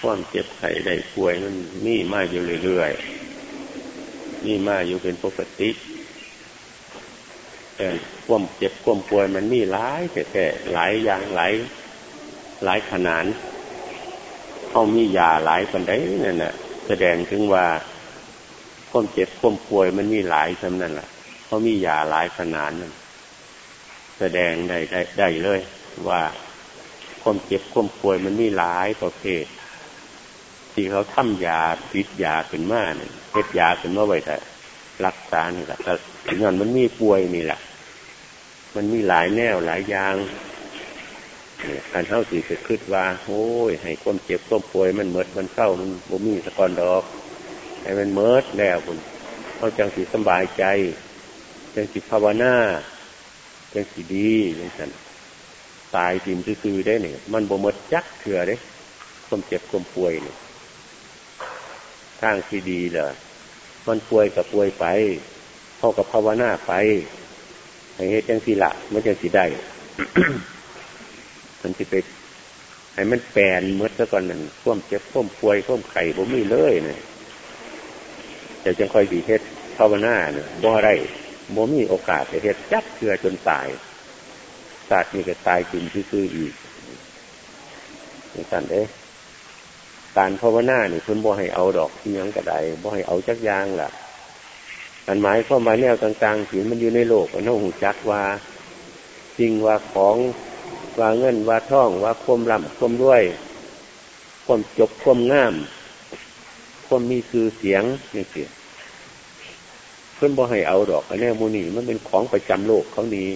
ความเจ็บไข้ได้ป่วยมันมีมาอยู่เรื่อยๆมีมาอยู่เป็นปกติแต่ความเจ็บความป่วยมันมีหลายแต่หลายอย่างหลายหลายขนาดเขามียาหลายคนได้นั่นแหละแสดงถึงว่าความเจ็บความป่วยมันมีหลายสำนั่นแหละเขามียาหลายขนาดนั่นแสดงได้ได้ได้เลยว่า ความเจ็บความป่วยมันมีหลายประเภท ที่เขาทำยาปิดยาขึ้นมาเนี่ยเพชยาขึ้นมาไว้แต่รักษานี่แหละแต่เงินมันมีป่วยนี่แหละมันมีหลายแนวหลายอย่างการเท่าสี่จะคิดว่าโอ้ย ให้ความเจ็บความป่วยมันเมิดมันเศร้ามันบ่มีสะกอนดอก ให้มันเมิดแล้วคุณเขาจังสีสบายใจ จังสีภาวนา จังสีดีอย่างนั้น ตายทิมซื่อได้เนี่ยมันบ่เมิดจักเถื่อเด้ความเจ็บความป่วยเนี่ยทางที่ดีเลยมันป่วยกับป่วยไปเข้ากับภาวนาไปให้เฮ็ดจังสีละมันจังสีได้มันจะไปให้มันแปลนเมื่อซะก่อนนั่นข่วมเจ็บข่วมป่วยข่วมไข่ผมมีเลยเนี่ยแต่จังค่อยดีเฮ็ดภาวนาเนี่ยบ่ได้บ่มีโอกาสจะเฮ็ดจับเกลือจนตายาตร์นี่ก็ตายกินซื่ออีกนี่สันเด้การภาวนาเนี่เพิ่นบ่ให้เอาดอกที่ยังกระไดบ่ให้เอาจักยางล่ะอันหมายความหมายแนวต่างๆที่มันอยู่ในโลกมันต้องหูจักว่าจริงว่าของว่าเงินว่าท่องว่าควมลำควมด้วย ควมจบควมงาม ควมมีคือเสียงนี่เสียเพื่อนบอกให้เอาดอกอันนี้มูนี่มันเป็นของประจำโลกเขานี้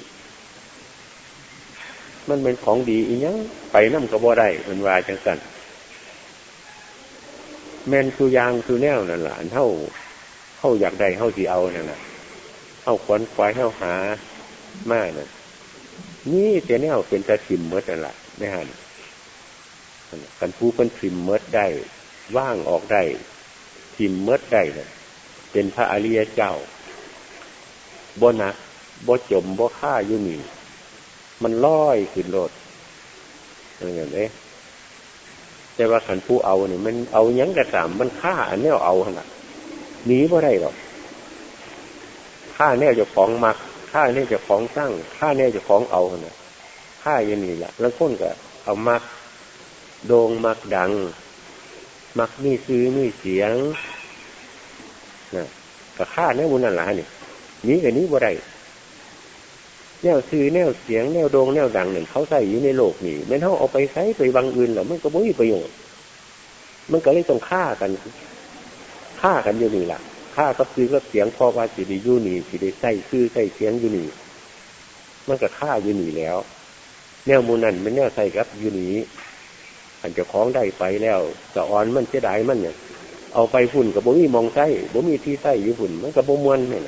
มันเป็นของดีอีกยังไปน้ำกระบอได้มันวายจังสันแมนคือยางคือแนวนั่นแหละเท่าเท่าอยากได้เท่าที่เอานั่นแหละเท่าขวนควายเท่าหามากนั่นนี่แต่แนวเป็นตะทิมเมดนั่นแหละไม่หันกันผู้เป็นทิมเมดได้ ว่างออกได้ทิมเมดได้เนี่ยเป็นพระอริยเจ้าบ่นะบ่จมบ่ฆ่าอยู่นี่ มันลอยขึ้นรถอย่างนี้แต่ว่าขันผู้เอาเนี่ยมันเอายังกระสามมันฆ่าอันนี้เอาขนาดหนีบ่ได้หรอกฆ่าแน่จะของมักข้าเนี่ยจะของสร้งข้าเนี่ยจะของเอาเนี่ยข้าอย่างนี้แหละแล้วคนก็เอามักโด่งมักดัง มักมีซื้อมีเสียงนะก็ข้าเนี่ยมุนันหลาเนี่ยนี้กับนี้บ่ได้ แนวซื้อแนวเสียงแนวโด่งแนวดังเนี่ยเขาใส่อยู่ในโลกนี่แม้เขาเอาไปใช้ไปบางอื่นหรอมันก็ไม่มีประโยชน์ มันก็เลยต้องฆ่ากันฆ่ากันอยู่นี่แหละข้าก็คือก็เสียงพอว่าสิริยูนี่สิริใส่คือใส่เสียงยูนี่มันก็ฆ่ายูนี่แล้ว แนวมูนันมันแนวใส่ครับยูนี่อันจะคล้องได้ไปแล้วสะออนมันเสียดายมันเนี่ยเอาไปฝุ่นกับบ่มีมองใส่บ่มีที่ใส่อยู่ฝุ่นมันกับบ่มวนเนี่ย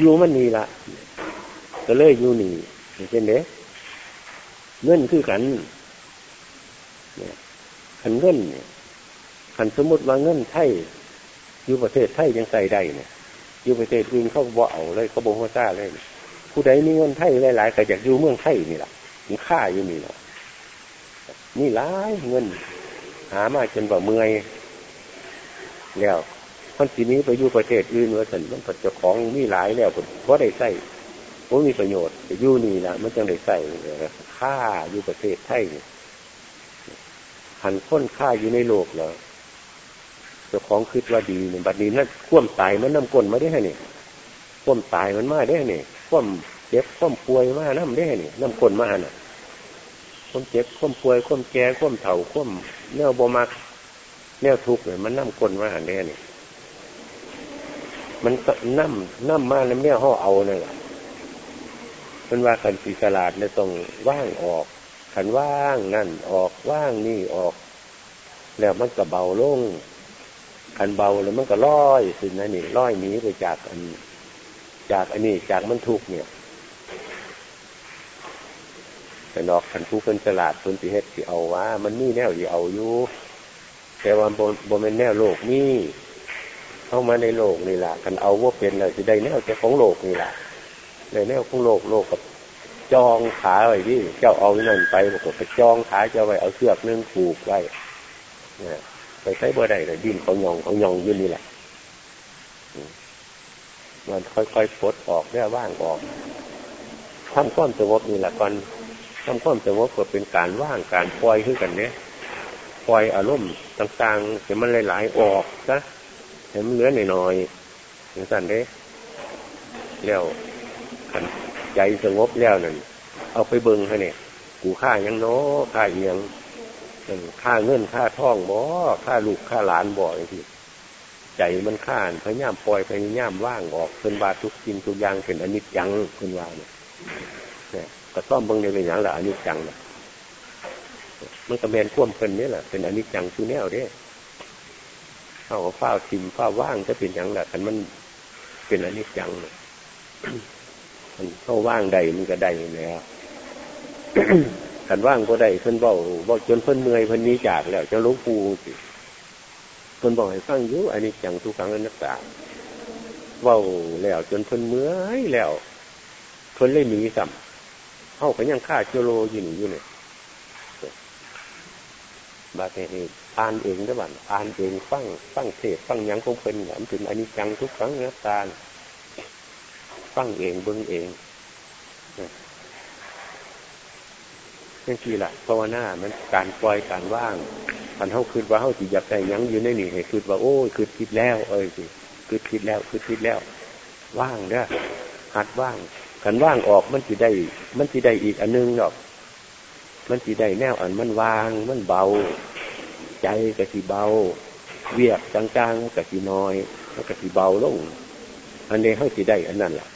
ยูมันนี่ละ ก็เลยยูนี่เช่นเด้เงินคือขันเนี่ยขันเงินเนี่ยขันสมมติว่าเงินไทยอยู่ประเทศไทยยังใส่ได้เนี่ยอยู่ประเทศอื่นเขาบ่เอาเลยเขาบ่หัวซ่าเลยผู้ใดมีเงินไทยหลายๆก็อยากอยู่เมืองไทยนี่แหละมีค่าอยู่นี่แหละนี่หลายเงิน หามาจนว่าเมื่อยแล้วคนสีนี้ไปอยู่ประเทศอื่นว่าสันมันปัจจุของมีหลายแล้วผมเพราะได้ใส่ ผมมีประโยชน์อยู่นี่ละมันจังได้ใส่ค่าอยู่ประเทศไทยหันค้นค่าอยู่ในโลกแล้วจ้าของคิดว่าดีเนี่ยบัดนี้นั่นคว่ำตายมันน้ำก้นมาได้ไงเนี่ยคว่ำตายมันมาได้เนี่ยคว่ำเจ็บคว่ำป่วยมาน้ำได้เนี่ยน้ำก้นมาเนี่ยคว่ำเจ็บคว่ำป่วยคว่ำแก่คว่ำเถ่าคว่ำเนื้อบมักเนื้อทุกข์เนี่ยมันน้ำก้นมาได้เนี่ยมันน้ำน้ำมาแล้วเนี่ยห่อเอาเนี่ยแหละ มันว่าขันสีสลาดเนี่ยต้องว่างออกขันว่างนั่นออกว่างนี่ออก แล้วมันก็เบาลงอันเบาแล้วมันก็ลอยสินะนี่ลอยหนีไปจากอัน จากอันนี้จากมันทุกเนี่ยแต่นอกขันทุกเป็นฉลาดคนที่เฮ็ดที่เอาว่ามันมีแนวที่เอาอยู่แต่ว่าบนบนเป็นแนวโลกนี่เข้ามาในโลกนี่แหละกันเอาว่าเป็นเลยจะได้แนวจะของโลกนี่แหละ ในแนวของโลกโลกกับจองขาไว้ที่เจ้าเอานั่นไปบอกว่าไปจองขาเจ้าไว้เอาเสือกนึ่งผูกไว้ไปใช้บ่ได้เลยดิ้นเขายองเขายองยืนนี่แหละมันค่อยๆปลดออกได้ว่างออกทำความสงบนี่แหละก่อนทำความสงบก็เป็นการว่างการปล่อยขึ้นกันเนี้ยปล่อยอารมณ์ต่างๆเห็นมันหลายๆออกนะเห็นมันเหลือหน่อยๆอย่างนั้นเด้แล้ว ใจสงบแล้วนั่นเอาไปเบิ่งให้เนี่ยกูฆ่ายังโน้ฆ่าเอียงฆ่าเงินฆ่าท่องบ่ฆ่าลูกฆ่าหลานบ่อย่างที่ใจมันข้านพยายามปล่อยพยายามว่างออกเป็นบาทุกสิ่งทุกอย่างเป็นอนิจจังเป็นว่าเนี่ยเนี่ยก็ซ่อมเบิ่งในเป็นอย่างละอนิจจังเนะมันก็แมนข่วมเพิ่นนี่แหละเป็นอนิจจังคือแนวเด้เข้าเฝ้าทิมเฝ้าว่างจะเป็นอย่างละแต่มันเป็นอนิจจัง มันเข้าว่างใดมันก็ได้แล้วขันว่างก็ได้เพิ่นบอกบอกจนเพิ่นเมื่อยเพิ่นนี้จากแล้วจะลุกปูสิเพิ่นบอกให้ฟังอยู่อันนี้จังทุกครั้งนักษาว่าแล้ว จนเพิ่นเมื่อยแล้วเพิ่นเลยหนีสัมเข้าไปยังฆ่าเจโรอยู่นี่อยู่เนี่ยบาเทนี่อ่านเองด้บ้านอ่านเองฟังฟังเทศฟังยังคงเป็นอย่างถึงอันนี้จังทุกครั้งนักษา ฟังเองเบิ้งเองนี่คือหละภาวนามันการปล่อยการว่างมันเท่าคืนว่าเท่าสิอยากได้ยังอยู่ในนี่ให้คืนว่าโอ้ยคืนคิดแล้ว เอ้ยสิคืนคิดแล้วคืนคิดแล้ว ว่างเด้อหัดว่างกันว่างออกมันสิได้ มันสิได้อีกอันนึงหรอกมันสิได้แนวอันมันวาง มันเบา ใจก็สิเบา เวียกจางๆก็สิน้อยก็สิเบาลง อันนี้เขาสิได้อันนั้นแหละ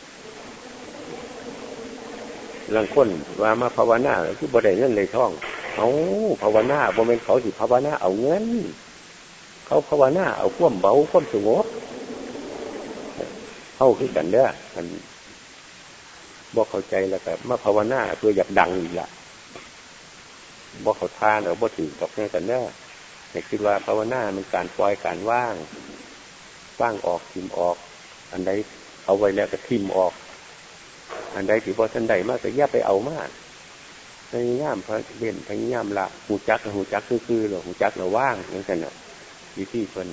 ลังคนว่ามาภาวนาคือบได้เงินเลยท่องเอาภาวนาบ่เป็นเขาสิภาวนาเอาเงิน เขาภาวนาเอาข่วมเบาข่วมสงบเข้าขึ้นกันเด้อมันบอกเข้าใจแล้วแต่มาภาวนาเพื่ออยากดังอีกละบอกเขาทานเอาบ่ถือตกแน่กันเด้อแต่คิดว่าภาวนามันการปล่อยการว่างว่างออกทิมออก อันใดเอาไว้แล้วก็ทิมออก อันใดที่พอท่านใดมากก็แย่ไปเอามากพยายามพระเล่นพยายามละหูจักหูจักคือคือหรอหูจักเราว่างนั่นกันอะวิธีคน